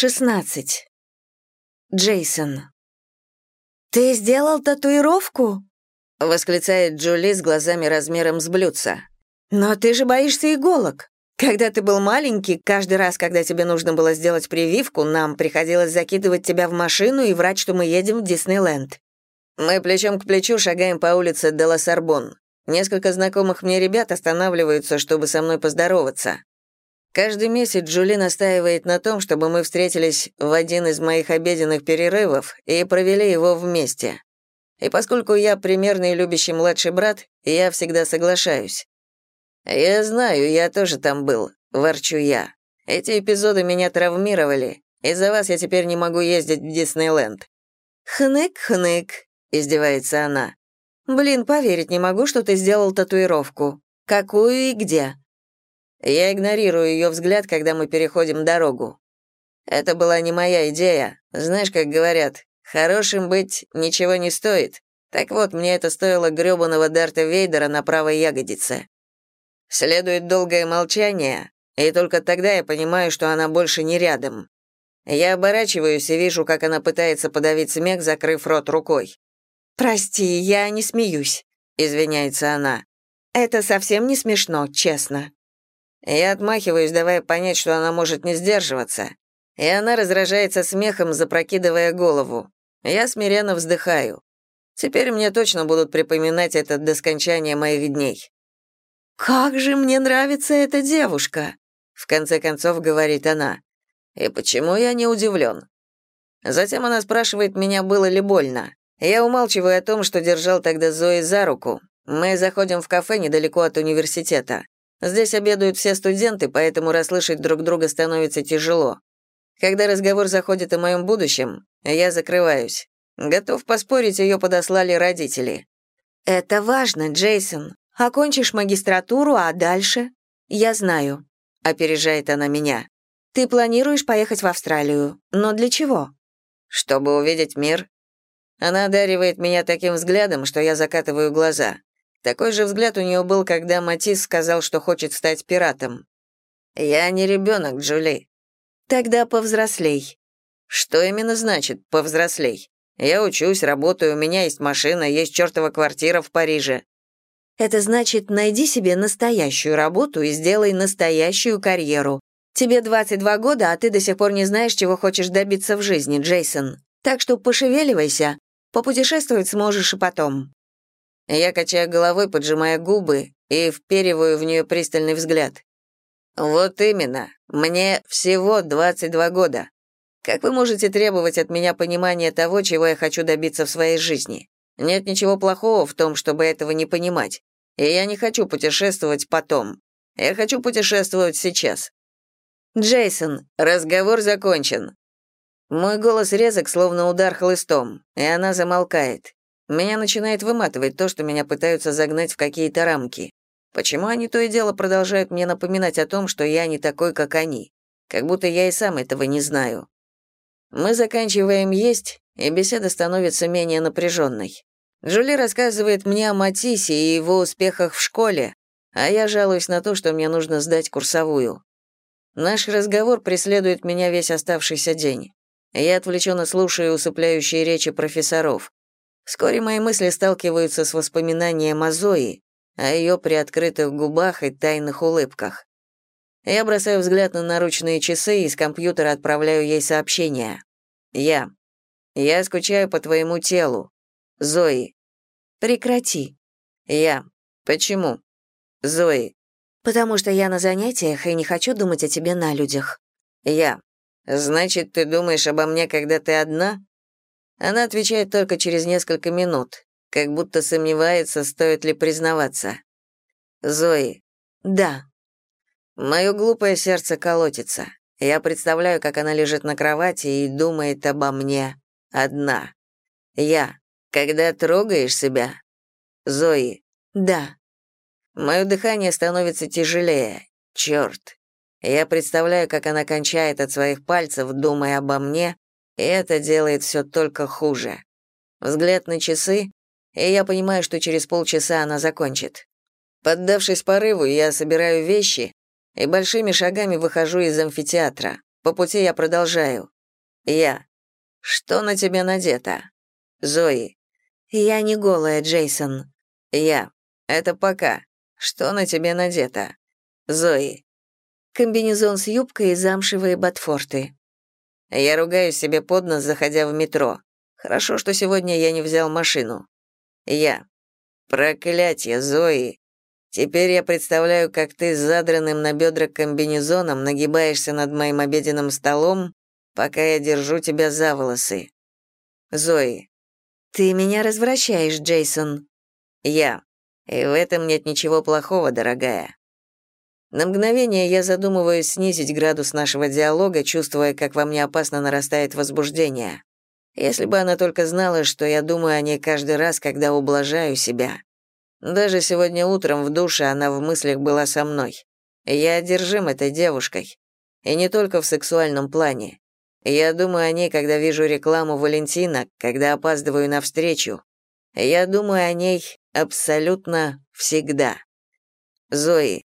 16. Джейсон. «Ты сделал татуировку?» — восклицает Джули с глазами размером с блюдца. «Но ты же боишься иголок. Когда ты был маленький, каждый раз, когда тебе нужно было сделать прививку, нам приходилось закидывать тебя в машину и врать, что мы едем в Диснейленд. Мы плечом к плечу шагаем по улице Делла-Сорбон. Несколько знакомых мне ребят останавливаются, чтобы со мной поздороваться. Каждый месяц Джули настаивает на том, чтобы мы встретились в один из моих обеденных перерывов и провели его вместе. И поскольку я примерный любящий младший брат, я всегда соглашаюсь. «Я знаю, я тоже там был», — ворчу я. «Эти эпизоды меня травмировали. Из-за вас я теперь не могу ездить в Диснейленд». «Хнык-хнык», — издевается она. «Блин, поверить не могу, что ты сделал татуировку. Какую и где?» Я игнорирую ее взгляд, когда мы переходим дорогу. Это была не моя идея. Знаешь, как говорят, хорошим быть ничего не стоит. Так вот, мне это стоило грёбаного Дарта Вейдера на правой ягодице. Следует долгое молчание, и только тогда я понимаю, что она больше не рядом. Я оборачиваюсь и вижу, как она пытается подавить смех, закрыв рот рукой. «Прости, я не смеюсь», — извиняется она. «Это совсем не смешно, честно». Я отмахиваюсь, давая понять, что она может не сдерживаться. И она раздражается смехом, запрокидывая голову. Я смиренно вздыхаю. Теперь мне точно будут припоминать это до скончания моих дней. «Как же мне нравится эта девушка!» В конце концов говорит она. И почему я не удивлен? Затем она спрашивает меня, было ли больно. Я умалчиваю о том, что держал тогда Зои за руку. Мы заходим в кафе недалеко от университета. Здесь обедают все студенты, поэтому расслышать друг друга становится тяжело. Когда разговор заходит о моем будущем, я закрываюсь. Готов поспорить, ее подослали родители. «Это важно, Джейсон. Окончишь магистратуру, а дальше?» «Я знаю», — опережает она меня. «Ты планируешь поехать в Австралию. Но для чего?» «Чтобы увидеть мир». Она одаривает меня таким взглядом, что я закатываю глаза. Такой же взгляд у нее был, когда Матис сказал, что хочет стать пиратом. «Я не ребенок, Джули». «Тогда повзрослей». «Что именно значит «повзрослей»? Я учусь, работаю, у меня есть машина, есть чертова квартира в Париже». «Это значит, найди себе настоящую работу и сделай настоящую карьеру. Тебе 22 года, а ты до сих пор не знаешь, чего хочешь добиться в жизни, Джейсон. Так что пошевеливайся, попутешествовать сможешь и потом». Я качаю головой, поджимая губы, и впериваю в нее пристальный взгляд. «Вот именно. Мне всего 22 года. Как вы можете требовать от меня понимания того, чего я хочу добиться в своей жизни? Нет ничего плохого в том, чтобы этого не понимать. И я не хочу путешествовать потом. Я хочу путешествовать сейчас. Джейсон, разговор закончен. Мой голос резок, словно удар хлыстом, и она замолкает. Меня начинает выматывать то, что меня пытаются загнать в какие-то рамки. Почему они то и дело продолжают мне напоминать о том, что я не такой, как они? Как будто я и сам этого не знаю. Мы заканчиваем есть, и беседа становится менее напряженной. Джули рассказывает мне о Матисе и его успехах в школе, а я жалуюсь на то, что мне нужно сдать курсовую. Наш разговор преследует меня весь оставшийся день. Я отвлеченно слушаю усыпляющие речи профессоров. Вскоре мои мысли сталкиваются с воспоминанием о Зои, о ее приоткрытых губах и тайных улыбках. Я бросаю взгляд на наручные часы и с компьютера отправляю ей сообщение. Я. Я скучаю по твоему телу. Зои. Прекрати. Я. Почему? Зои. Потому что я на занятиях и не хочу думать о тебе на людях. Я. Значит, ты думаешь обо мне, когда ты одна? Она отвечает только через несколько минут, как будто сомневается, стоит ли признаваться. «Зои». «Да». Мое глупое сердце колотится. Я представляю, как она лежит на кровати и думает обо мне одна. Я. Когда трогаешь себя? Зои. Да. Мое дыхание становится тяжелее. Черт. Я представляю, как она кончает от своих пальцев, думая обо мне, и это делает все только хуже. Взгляд на часы, и я понимаю, что через полчаса она закончит. Поддавшись порыву, я собираю вещи и большими шагами выхожу из амфитеатра. По пути я продолжаю. Я. Что на тебе надето? Зои. Я не голая, Джейсон. Я. Это пока. Что на тебе надето? Зои. Комбинезон с юбкой и замшевые ботфорты. Я ругаю себе под нос, заходя в метро. Хорошо, что сегодня я не взял машину. Я. Проклятье, Зои. Теперь я представляю, как ты с задранным на бедра комбинезоном нагибаешься над моим обеденным столом, пока я держу тебя за волосы. Зои. Ты меня развращаешь, Джейсон. Я. И в этом нет ничего плохого, дорогая. На мгновение я задумываюсь снизить градус нашего диалога, чувствуя, как во мне опасно нарастает возбуждение. Если бы она только знала, что я думаю о ней каждый раз, когда ублажаю себя. Даже сегодня утром в душе она в мыслях была со мной. Я одержим этой девушкой. И не только в сексуальном плане. Я думаю о ней, когда вижу рекламу Валентина, когда опаздываю на встречу. Я думаю о ней абсолютно всегда. Зои,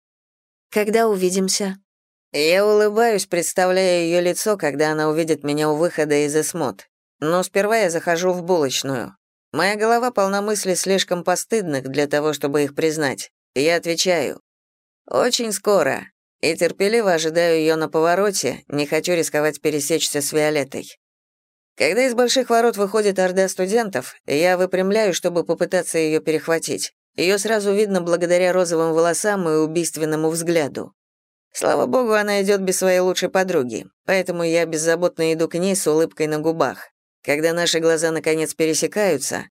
когда увидимся?» Я улыбаюсь, представляя ее лицо, когда она увидит меня у выхода из эсмод. Но сперва я захожу в булочную. Моя голова полна мыслей слишком постыдных для того, чтобы их признать. Я отвечаю. «Очень скоро». И терпеливо ожидаю ее на повороте, не хочу рисковать пересечься с Виолеттой. Когда из больших ворот выходит орда студентов, я выпрямляю, чтобы попытаться ее перехватить. Ее сразу видно благодаря розовым волосам и убийственному взгляду. Слава богу, она идет без своей лучшей подруги, поэтому я беззаботно иду к ней с улыбкой на губах. Когда наши глаза наконец пересекаются,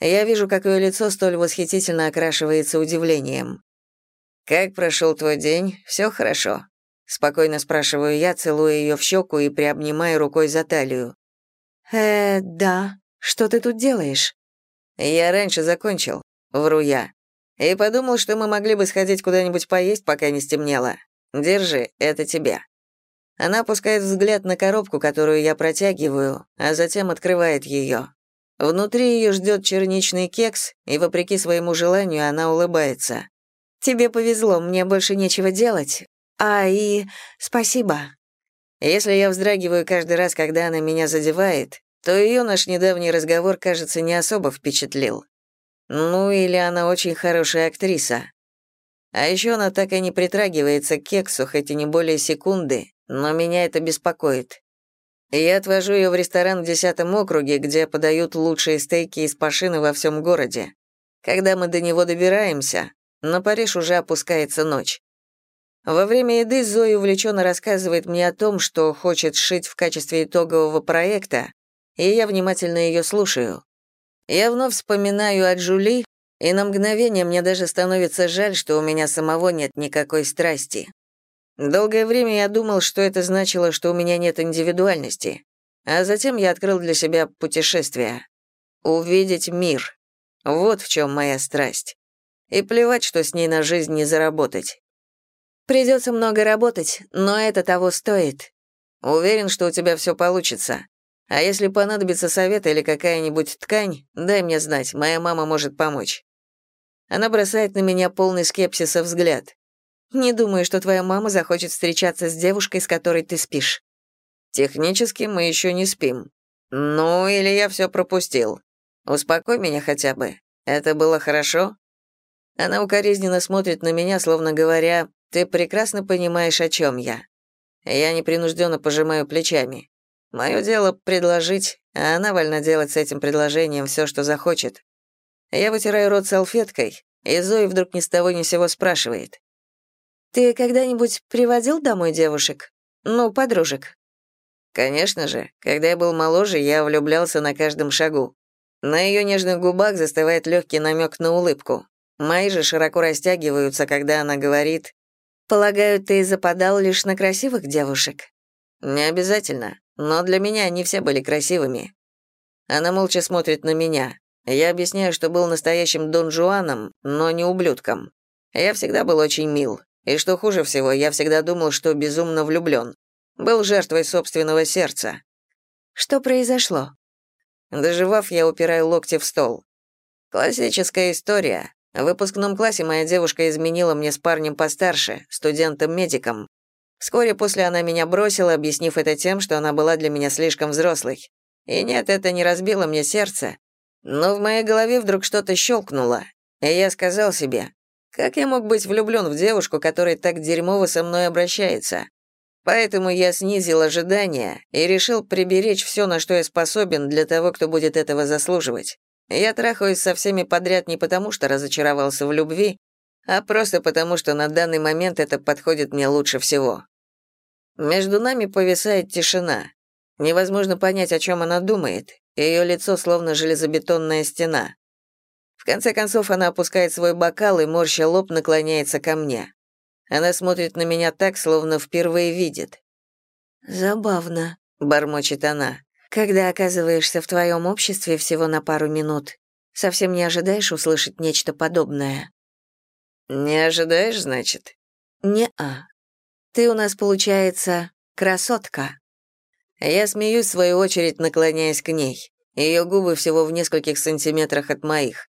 я вижу, как ее лицо столь восхитительно окрашивается удивлением. «Как прошел твой день? Все хорошо?» Спокойно спрашиваю я, целуя ее в щеку и приобнимаю рукой за талию. «Э, да. Что ты тут делаешь?» «Я раньше закончил вру я. И подумал, что мы могли бы сходить куда-нибудь поесть, пока не стемнело. Держи, это тебе. Она опускает взгляд на коробку, которую я протягиваю, а затем открывает ее. Внутри ее ждет черничный кекс, и, вопреки своему желанию, она улыбается. «Тебе повезло, мне больше нечего делать. А, и спасибо». Если я вздрагиваю каждый раз, когда она меня задевает, то ее наш недавний разговор, кажется, не особо впечатлил. Ну, или она очень хорошая актриса. А еще она так и не притрагивается к кексу, хоть и не более секунды, но меня это беспокоит. Я отвожу ее в ресторан в десятом округе, где подают лучшие стейки из пашины во всем городе. Когда мы до него добираемся, на Париж уже опускается ночь. Во время еды Зоя увлеченно рассказывает мне о том, что хочет сшить в качестве итогового проекта, и я внимательно ее слушаю. Я вновь вспоминаю о Джули, и на мгновение мне даже становится жаль, что у меня самого нет никакой страсти. Долгое время я думал, что это значило, что у меня нет индивидуальности. А затем я открыл для себя путешествие. Увидеть мир. Вот в чем моя страсть. И плевать, что с ней на жизнь не заработать. Придется много работать, но это того стоит. Уверен, что у тебя все получится. А если понадобится совет или какая-нибудь ткань, дай мне знать, моя мама может помочь». Она бросает на меня полный скепсиса взгляд. «Не думаю, что твоя мама захочет встречаться с девушкой, с которой ты спишь». «Технически мы еще не спим. Ну, или я все пропустил. Успокой меня хотя бы. Это было хорошо?» Она укоризненно смотрит на меня, словно говоря, «Ты прекрасно понимаешь, о чем я». Я непринужденно пожимаю плечами. Мое дело — предложить, а она вольна делать с этим предложением все, что захочет. Я вытираю рот салфеткой, и Зои вдруг ни с того ни сего спрашивает. «Ты когда-нибудь приводил домой девушек? Ну, подружек?» Конечно же, когда я был моложе, я влюблялся на каждом шагу. На ее нежных губах застывает легкий намек на улыбку. Мои же широко растягиваются, когда она говорит «Полагаю, ты западал лишь на красивых девушек?» «Не обязательно но для меня они все были красивыми. Она молча смотрит на меня. Я объясняю, что был настоящим Дон Жуаном, но не ублюдком. Я всегда был очень мил. И что хуже всего, я всегда думал, что безумно влюблен. Был жертвой собственного сердца. Что произошло? Доживав, я упираю локти в стол. Классическая история. В выпускном классе моя девушка изменила мне с парнем постарше, студентом-медиком. Вскоре после она меня бросила, объяснив это тем, что она была для меня слишком взрослой. И нет, это не разбило мне сердце. Но в моей голове вдруг что-то щелкнуло, и я сказал себе, как я мог быть влюблен в девушку, которая так дерьмово со мной обращается? Поэтому я снизил ожидания и решил приберечь все, на что я способен, для того, кто будет этого заслуживать. Я трахаюсь со всеми подряд не потому, что разочаровался в любви, а просто потому, что на данный момент это подходит мне лучше всего. Между нами повисает тишина. Невозможно понять, о чем она думает. Ее лицо словно железобетонная стена. В конце концов, она опускает свой бокал и, морща лоб, наклоняется ко мне. Она смотрит на меня так, словно впервые видит. «Забавно», — бормочет она, «когда оказываешься в твоем обществе всего на пару минут. Совсем не ожидаешь услышать нечто подобное». «Не ожидаешь, значит?» «Не-а. Ты у нас, получается, красотка». Я смеюсь, в свою очередь, наклоняясь к ней. Ее губы всего в нескольких сантиметрах от моих.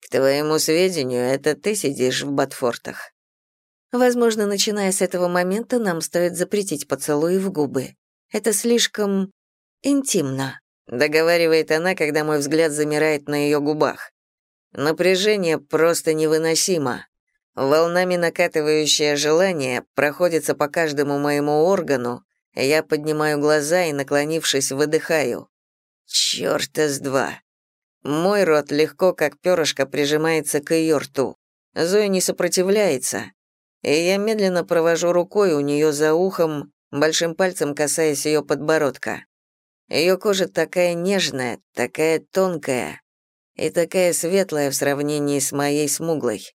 К твоему сведению, это ты сидишь в Батфортах. Возможно, начиная с этого момента нам стоит запретить поцелуи в губы. Это слишком интимно. Договаривает она, когда мой взгляд замирает на ее губах. Напряжение просто невыносимо. Волнами накатывающее желание проходится по каждому моему органу, я поднимаю глаза и, наклонившись, выдыхаю. Чёрта с два. Мой рот легко, как перышко, прижимается к ее рту. Зоя не сопротивляется, и я медленно провожу рукой у нее за ухом, большим пальцем касаясь ее подбородка. Ее кожа такая нежная, такая тонкая и такая светлая в сравнении с моей смуглой.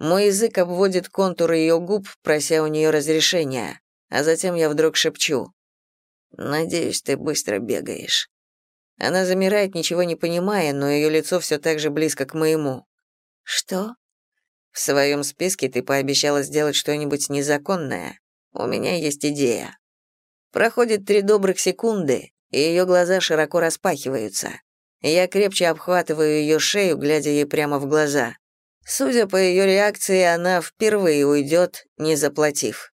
Мой язык обводит контуры ее губ, прося у нее разрешения, а затем я вдруг шепчу. «Надеюсь, ты быстро бегаешь». Она замирает, ничего не понимая, но ее лицо все так же близко к моему. «Что?» «В своем списке ты пообещала сделать что-нибудь незаконное. У меня есть идея». Проходит три добрых секунды, и ее глаза широко распахиваются. Я крепче обхватываю ее шею, глядя ей прямо в глаза. Судя по ее реакции, она впервые уйдет, не заплатив.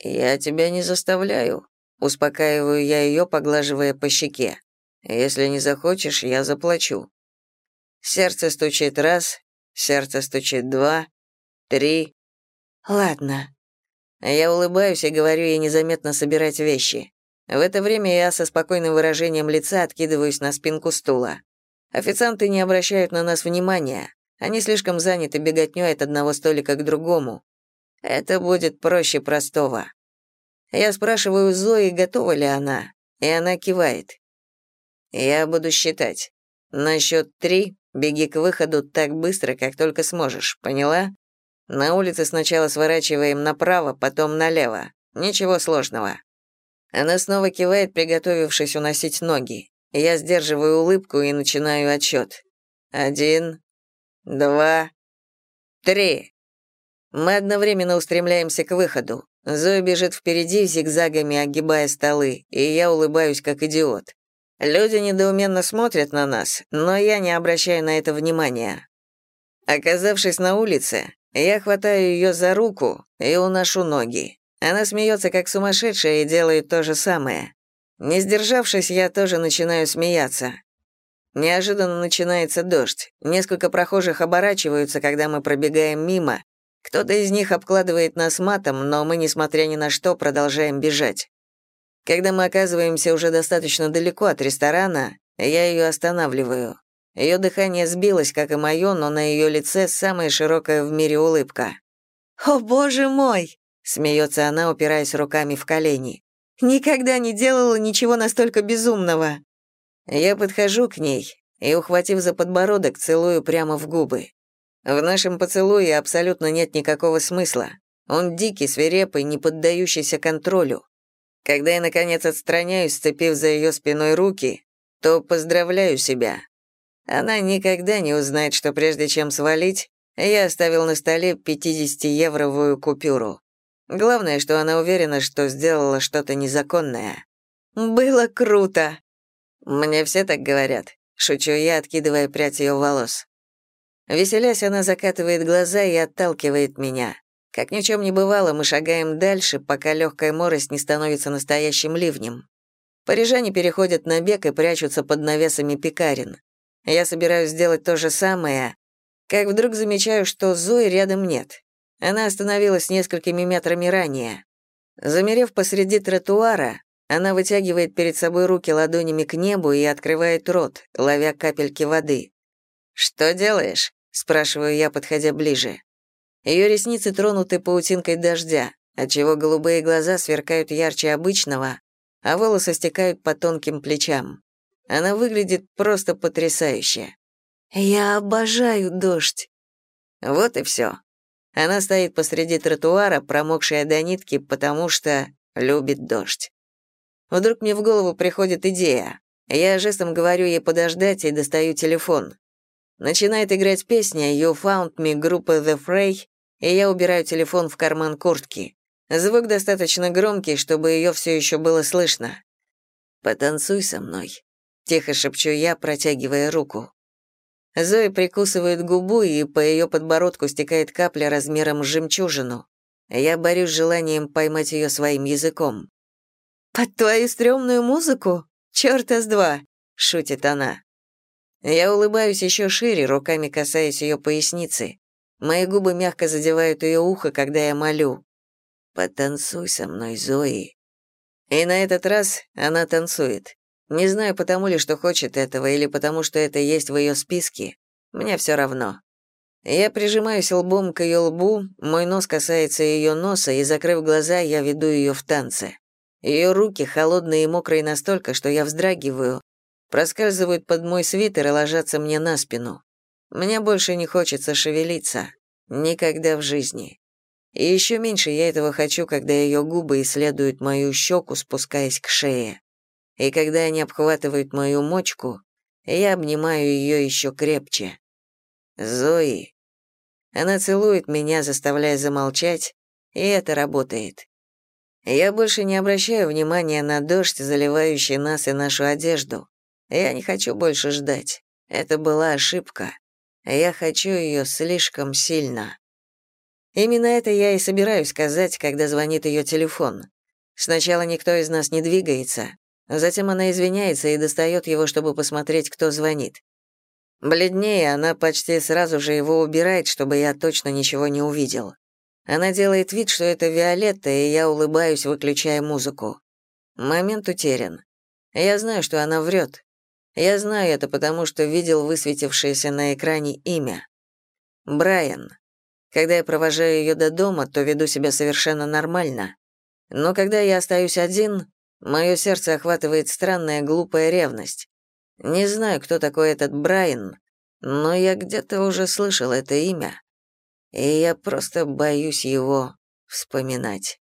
«Я тебя не заставляю», — успокаиваю я ее, поглаживая по щеке. Если не захочешь, я заплачу. Сердце стучит раз, сердце стучит два, три. Ладно. Я улыбаюсь и говорю ей незаметно собирать вещи. В это время я со спокойным выражением лица откидываюсь на спинку стула. Официанты не обращают на нас внимания. Они слишком заняты беготнёй от одного столика к другому. Это будет проще простого. Я спрашиваю Зои, готова ли она, и она кивает. Я буду считать. На счет три беги к выходу так быстро, как только сможешь, поняла? На улице сначала сворачиваем направо, потом налево. Ничего сложного. Она снова кивает, приготовившись уносить ноги. Я сдерживаю улыбку и начинаю отсчет. Один, два, три. Мы одновременно устремляемся к выходу. Зоя бежит впереди, зигзагами огибая столы, и я улыбаюсь как идиот. Люди недоуменно смотрят на нас, но я не обращаю на это внимания. Оказавшись на улице, я хватаю ее за руку и уношу ноги. Она смеется как сумасшедшая и делает то же самое. Не сдержавшись, я тоже начинаю смеяться. Неожиданно начинается дождь. Несколько прохожих оборачиваются, когда мы пробегаем мимо. Кто-то из них обкладывает нас матом, но мы, несмотря ни на что, продолжаем бежать. Когда мы оказываемся уже достаточно далеко от ресторана, я ее останавливаю. Ее дыхание сбилось, как и мое, но на ее лице самая широкая в мире улыбка. «О, боже мой!» — смеется она, упираясь руками в колени. «Никогда не делала ничего настолько безумного!» Я подхожу к ней и, ухватив за подбородок, целую прямо в губы. В нашем поцелуе абсолютно нет никакого смысла. Он дикий, свирепый, не поддающийся контролю. Когда я, наконец, отстраняюсь, сцепив за ее спиной руки, то поздравляю себя. Она никогда не узнает, что прежде чем свалить, я оставил на столе 50-евровую купюру. Главное, что она уверена, что сделала что-то незаконное. «Было круто!» «Мне все так говорят», — шучу я, откидывая прядь ее волос. Веселясь, она закатывает глаза и отталкивает меня. Как ни чем не бывало, мы шагаем дальше, пока легкая морость не становится настоящим ливнем. Парижане переходят на бег и прячутся под навесами пекарен. Я собираюсь сделать то же самое, как вдруг замечаю, что Зои рядом нет. Она остановилась несколькими метрами ранее. Замерев посреди тротуара, она вытягивает перед собой руки ладонями к небу и открывает рот, ловя капельки воды. «Что делаешь?» — спрашиваю я, подходя ближе. Ее ресницы тронуты паутинкой дождя, отчего голубые глаза сверкают ярче обычного, а волосы стекают по тонким плечам. Она выглядит просто потрясающе. «Я обожаю дождь». Вот и все. Она стоит посреди тротуара, промокшая до нитки, потому что любит дождь. Вдруг мне в голову приходит идея. Я жестом говорю ей подождать и достаю телефон. Начинает играть песня «You Found Me» группы The Fray, и я убираю телефон в карман куртки. Звук достаточно громкий, чтобы ее все еще было слышно. «Потанцуй со мной», — тихо шепчу я, протягивая руку. Зои прикусывает губу, и по ее подбородку стекает капля размером с жемчужину. Я борюсь с желанием поймать ее своим языком. «Под твою стрёмную музыку? Чёрта с два!» — шутит она. Я улыбаюсь еще шире, руками касаясь ее поясницы. Мои губы мягко задевают ее ухо, когда я молю. «Потанцуй со мной, Зои». И на этот раз она танцует. Не знаю, потому ли, что хочет этого, или потому, что это есть в ее списке. Мне все равно. Я прижимаюсь лбом к ее лбу, мой нос касается ее носа, и, закрыв глаза, я веду ее в танце. Ее руки холодные и мокрые настолько, что я вздрагиваю, проскальзывают под мой свитер и ложатся мне на спину. Мне больше не хочется шевелиться. Никогда в жизни. И еще меньше я этого хочу, когда ее губы исследуют мою щеку, спускаясь к шее. И когда они обхватывают мою мочку, я обнимаю ее еще крепче. Зои. Она целует меня, заставляя замолчать, и это работает. Я больше не обращаю внимания на дождь, заливающий нас и нашу одежду. Я не хочу больше ждать. Это была ошибка. Я хочу ее слишком сильно. Именно это я и собираюсь сказать, когда звонит ее телефон. Сначала никто из нас не двигается, затем она извиняется и достает его, чтобы посмотреть, кто звонит. Бледнее, она почти сразу же его убирает, чтобы я точно ничего не увидел. Она делает вид, что это Виолетта, и я улыбаюсь, выключая музыку. Момент утерян. Я знаю, что она врет. Я знаю это, потому что видел высветившееся на экране имя. Брайан. Когда я провожаю ее до дома, то веду себя совершенно нормально. Но когда я остаюсь один, мое сердце охватывает странная глупая ревность. Не знаю, кто такой этот Брайан, но я где-то уже слышал это имя и я просто боюсь его вспоминать.